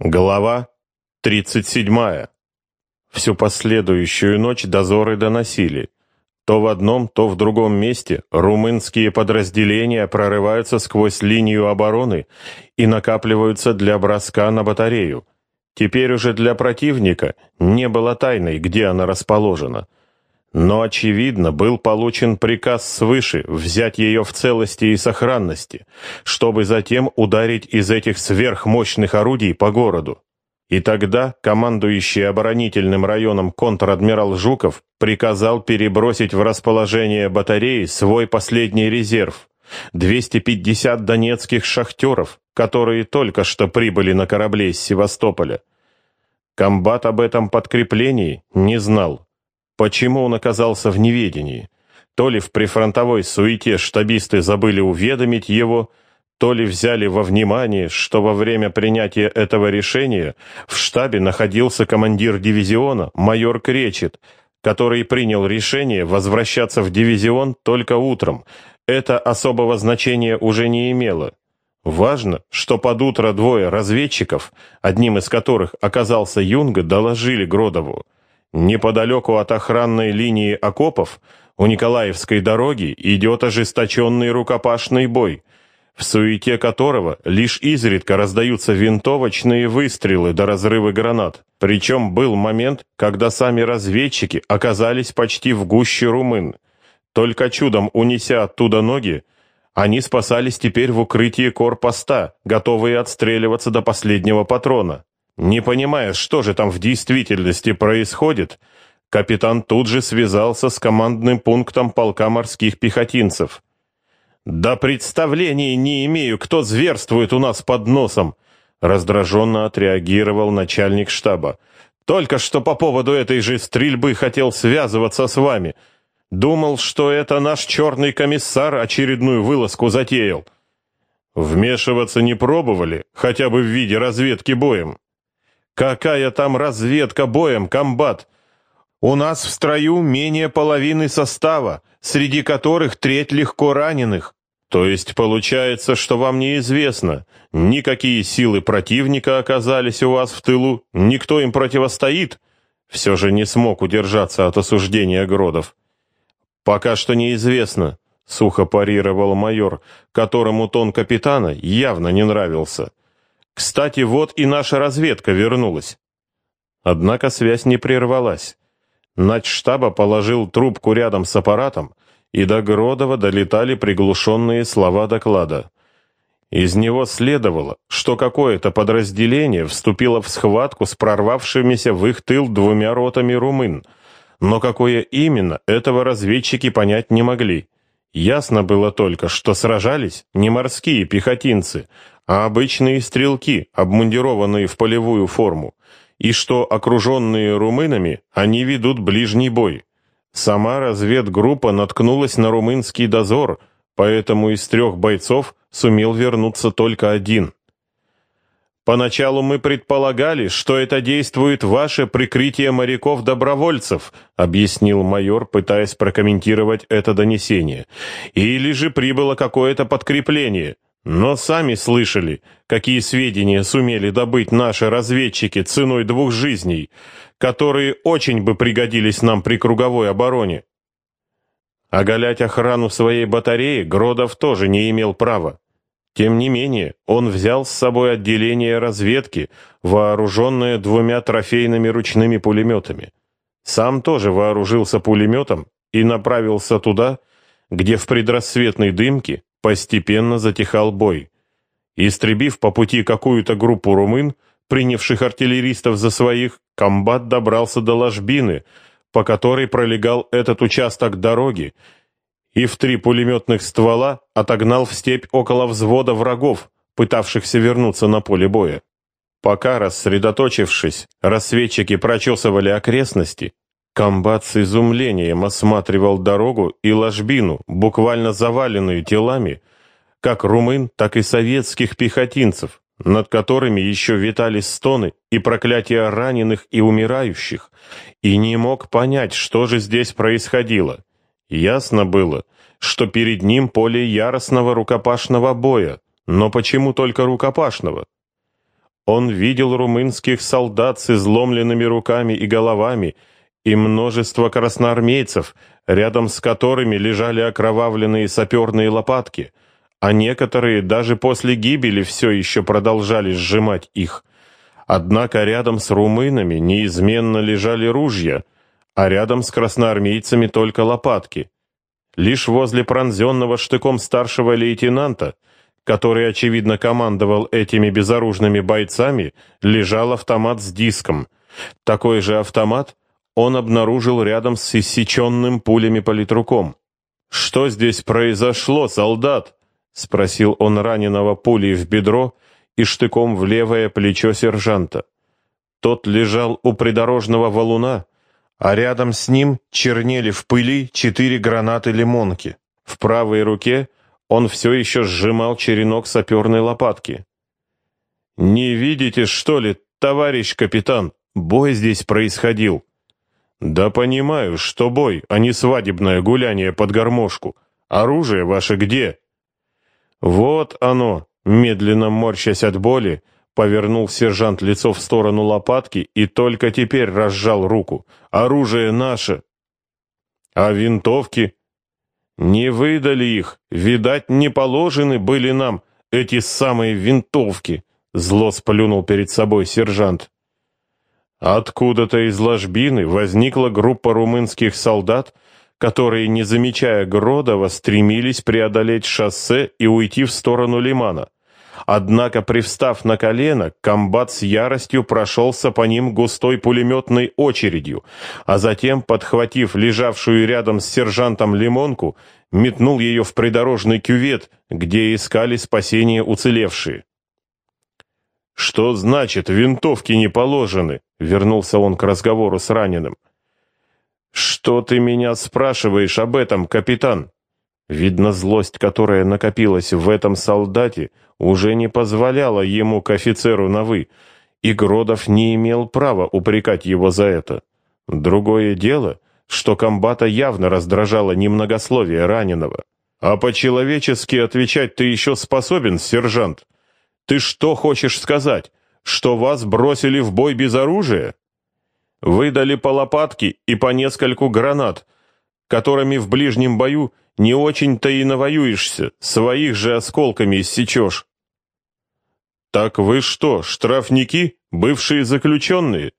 Глава 37. Всю последующую ночь дозоры доносили. То в одном, то в другом месте румынские подразделения прорываются сквозь линию обороны и накапливаются для броска на батарею. Теперь уже для противника не было тайной, где она расположена – но, очевидно, был получен приказ свыше взять ее в целости и сохранности, чтобы затем ударить из этих сверхмощных орудий по городу. И тогда командующий оборонительным районом контр-адмирал Жуков приказал перебросить в расположение батареи свой последний резерв – 250 донецких шахтеров, которые только что прибыли на корабле из Севастополя. Комбат об этом подкреплении не знал. Почему он оказался в неведении? То ли в прифронтовой суете штабисты забыли уведомить его, то ли взяли во внимание, что во время принятия этого решения в штабе находился командир дивизиона майор Кречет, который принял решение возвращаться в дивизион только утром. Это особого значения уже не имело. Важно, что под утро двое разведчиков, одним из которых оказался Юнга, доложили Гродову. Неподалеку от охранной линии окопов у Николаевской дороги идет ожесточенный рукопашный бой, в суете которого лишь изредка раздаются винтовочные выстрелы до разрыва гранат. Причем был момент, когда сами разведчики оказались почти в гуще румын. Только чудом унеся оттуда ноги, они спасались теперь в укрытии корпоста, готовые отстреливаться до последнего патрона. Не понимая, что же там в действительности происходит, капитан тут же связался с командным пунктом полка морских пехотинцев. «Да представления не имею, кто зверствует у нас под носом!» раздраженно отреагировал начальник штаба. «Только что по поводу этой же стрельбы хотел связываться с вами. Думал, что это наш черный комиссар очередную вылазку затеял». «Вмешиваться не пробовали, хотя бы в виде разведки боем?» Какая там разведка боем, комбат? У нас в строю менее половины состава, среди которых треть легко раненых. То есть получается, что вам неизвестно, никакие силы противника оказались у вас в тылу, никто им противостоит. Все же не смог удержаться от осуждения Гродов. Пока что неизвестно, сухо парировал майор, которому тон капитана явно не нравился. Кстати, вот и наша разведка вернулась. Однако связь не прервалась. Начштаба положил трубку рядом с аппаратом, и до Гродова долетали приглушенные слова доклада. Из него следовало, что какое-то подразделение вступило в схватку с прорвавшимися в их тыл двумя ротами румын, но какое именно, этого разведчики понять не могли. Ясно было только, что сражались не морские пехотинцы, а обычные стрелки, обмундированные в полевую форму, и что, окруженные румынами, они ведут ближний бой. Сама разведгруппа наткнулась на румынский дозор, поэтому из трех бойцов сумел вернуться только один. Поначалу мы предполагали, что это действует ваше прикрытие моряков-добровольцев, объяснил майор, пытаясь прокомментировать это донесение. Или же прибыло какое-то подкрепление. Но сами слышали, какие сведения сумели добыть наши разведчики ценой двух жизней, которые очень бы пригодились нам при круговой обороне. Оголять охрану своей батареи Гродов тоже не имел права. Тем не менее, он взял с собой отделение разведки, вооруженное двумя трофейными ручными пулеметами. Сам тоже вооружился пулеметом и направился туда, где в предрассветной дымке Постепенно затихал бой. Истребив по пути какую-то группу румын, принявших артиллеристов за своих, комбат добрался до ложбины, по которой пролегал этот участок дороги, и в три пулеметных ствола отогнал в степь около взвода врагов, пытавшихся вернуться на поле боя. Пока, рассредоточившись, рассветчики прочесывали окрестности, Комбат с изумлением осматривал дорогу и ложбину, буквально заваленную телами, как румын, так и советских пехотинцев, над которыми еще витали стоны и проклятия раненых и умирающих, и не мог понять, что же здесь происходило. Ясно было, что перед ним поле яростного рукопашного боя, но почему только рукопашного? Он видел румынских солдат с изломленными руками и головами и множество красноармейцев, рядом с которыми лежали окровавленные саперные лопатки, а некоторые даже после гибели все еще продолжали сжимать их. Однако рядом с румынами неизменно лежали ружья, а рядом с красноармейцами только лопатки. Лишь возле пронзенного штыком старшего лейтенанта, который, очевидно, командовал этими безоружными бойцами, лежал автомат с диском. Такой же автомат он обнаружил рядом с иссеченным пулями политруком. «Что здесь произошло, солдат?» — спросил он раненого пулей в бедро и штыком в левое плечо сержанта. Тот лежал у придорожного валуна, а рядом с ним чернели в пыли четыре гранаты лимонки. В правой руке он все еще сжимал черенок саперной лопатки. «Не видите, что ли, товарищ капитан? Бой здесь происходил». «Да понимаю, что бой, а не свадебное гуляние под гармошку. Оружие ваше где?» «Вот оно», медленно морщась от боли, повернул сержант лицо в сторону лопатки и только теперь разжал руку. «Оружие наше!» «А винтовки?» «Не выдали их. Видать, не положены были нам эти самые винтовки», зло сплюнул перед собой сержант. Откуда-то из ложбины возникла группа румынских солдат, которые, не замечая Гродова, стремились преодолеть шоссе и уйти в сторону лимана. Однако, привстав на колено, комбат с яростью прошелся по ним густой пулеметной очередью, а затем, подхватив лежавшую рядом с сержантом лимонку, метнул ее в придорожный кювет, где искали спасение уцелевшие. «Что значит, винтовки не положены?» — вернулся он к разговору с раненым. «Что ты меня спрашиваешь об этом, капитан?» Видно, злость, которая накопилась в этом солдате, уже не позволяла ему к офицеру на «вы», и Гродов не имел права упрекать его за это. Другое дело, что комбата явно раздражало немногословие раненого. «А по-человечески отвечать ты еще способен, сержант? Ты что хочешь сказать, что вас бросили в бой без оружия?» «Выдали по лопатке и по нескольку гранат», которыми в ближнем бою не очень-то и навоюешься, своих же осколками иссечешь. «Так вы что, штрафники, бывшие заключенные?»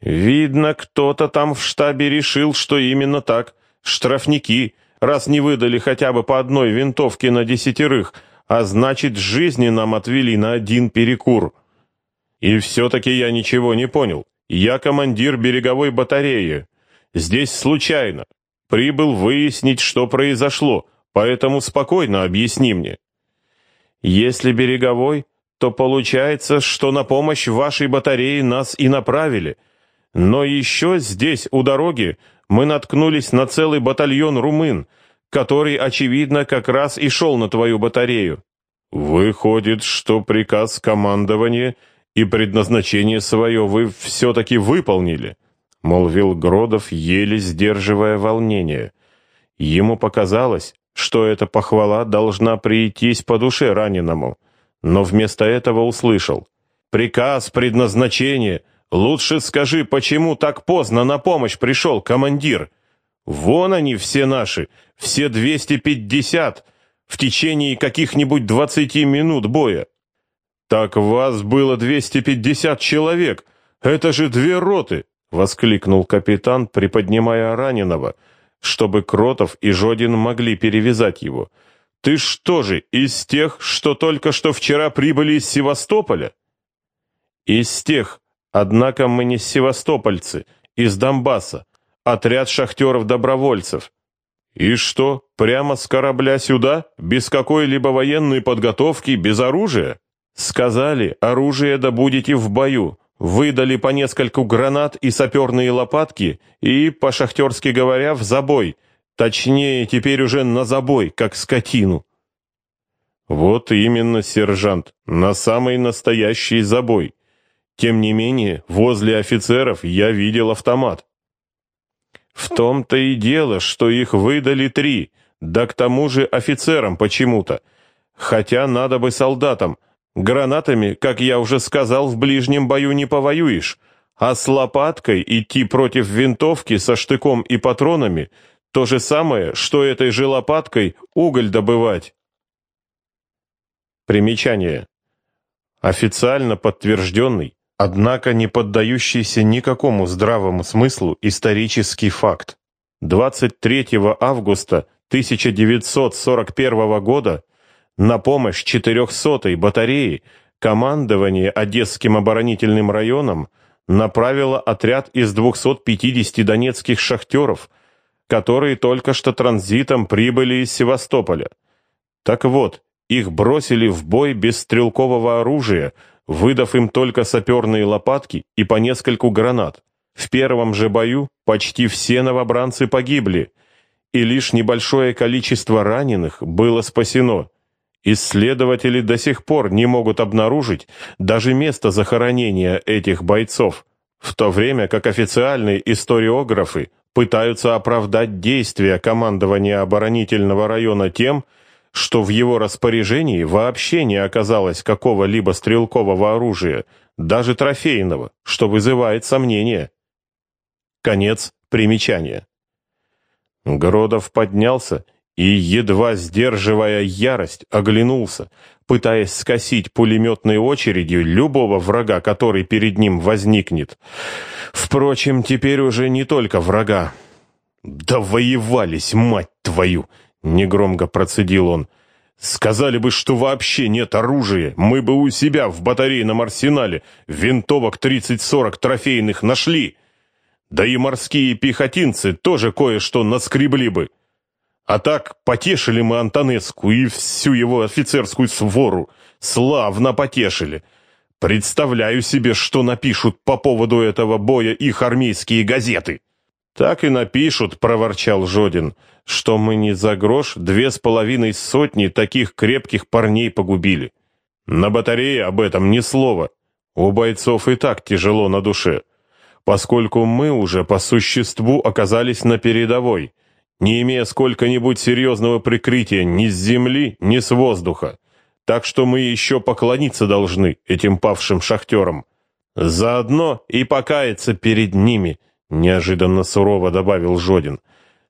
«Видно, кто-то там в штабе решил, что именно так. Штрафники, раз не выдали хотя бы по одной винтовке на десятерых, а значит, жизни нам отвели на один перекур. И все-таки я ничего не понял. Я командир береговой батареи. Здесь случайно. Прибыл выяснить, что произошло, поэтому спокойно объясни мне». «Если береговой, то получается, что на помощь вашей батарее нас и направили. Но еще здесь, у дороги, мы наткнулись на целый батальон румын, который, очевидно, как раз и шел на твою батарею. Выходит, что приказ командования и предназначение свое вы все-таки выполнили, молвил Гродов, еле сдерживая волнение. Ему показалось, что эта похвала должна прийтись по душе раненому но вместо этого услышал. «Приказ, предназначение. Лучше скажи, почему так поздно на помощь пришел командир? Вон они все наши, все 250, в течение каких-нибудь 20 минут боя. Так вас было 250 человек, это же две роты!» — воскликнул капитан, приподнимая раненого, чтобы Кротов и Жодин могли перевязать его — ты что же, из тех, что только что вчера прибыли из Севастополя? Из тех, однако мы не севастопольцы, из Донбасса, отряд шахтеров-добровольцев. И что, прямо с корабля сюда, без какой-либо военной подготовки, без оружия? Сказали, оружие добудете в бою, выдали по нескольку гранат и саперные лопатки и, по-шахтерски говоря, в забой — Точнее, теперь уже на забой, как скотину. Вот именно, сержант, на самый настоящий забой. Тем не менее, возле офицеров я видел автомат. В том-то и дело, что их выдали три, да к тому же офицерам почему-то. Хотя надо бы солдатам, Гранатами, как я уже сказал, в ближнем бою не повоюешь, а с лопаткой идти против винтовки со штыком и патронами — то же самое, что этой же лопаткой уголь добывать. Примечание. Официально подтвержденный, однако не поддающийся никакому здравому смыслу исторический факт. 23 августа 1941 года на помощь 400-й батареи командование Одесским оборонительным районом направило отряд из 250 донецких шахтеров – которые только что транзитом прибыли из Севастополя. Так вот, их бросили в бой без стрелкового оружия, выдав им только саперные лопатки и по нескольку гранат. В первом же бою почти все новобранцы погибли, и лишь небольшое количество раненых было спасено. Исследователи до сих пор не могут обнаружить даже место захоронения этих бойцов, в то время как официальные историографы пытаются оправдать действия командования оборонительного района тем, что в его распоряжении вообще не оказалось какого-либо стрелкового оружия, даже трофейного, что вызывает сомнения. Конец примечания. Гродов поднялся и, едва сдерживая ярость, оглянулся, пытаясь скосить пулеметной очередью любого врага, который перед ним возникнет. Впрочем, теперь уже не только врага. «Да воевались, мать твою!» — негромко процедил он. «Сказали бы, что вообще нет оружия, мы бы у себя в батарейном арсенале винтовок 30-40 трофейных нашли. Да и морские пехотинцы тоже кое-что наскребли бы». А так потешили мы Антонеску и всю его офицерскую свору. Славно потешили. Представляю себе, что напишут по поводу этого боя их армейские газеты. Так и напишут, проворчал Жодин, что мы не за грош две с половиной сотни таких крепких парней погубили. На батарее об этом ни слова. У бойцов и так тяжело на душе, поскольку мы уже по существу оказались на передовой не имея сколько-нибудь серьезного прикрытия ни с земли, ни с воздуха. Так что мы еще поклониться должны этим павшим шахтерам. Заодно и покаяться перед ними, неожиданно сурово добавил Жодин.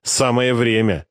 Самое время.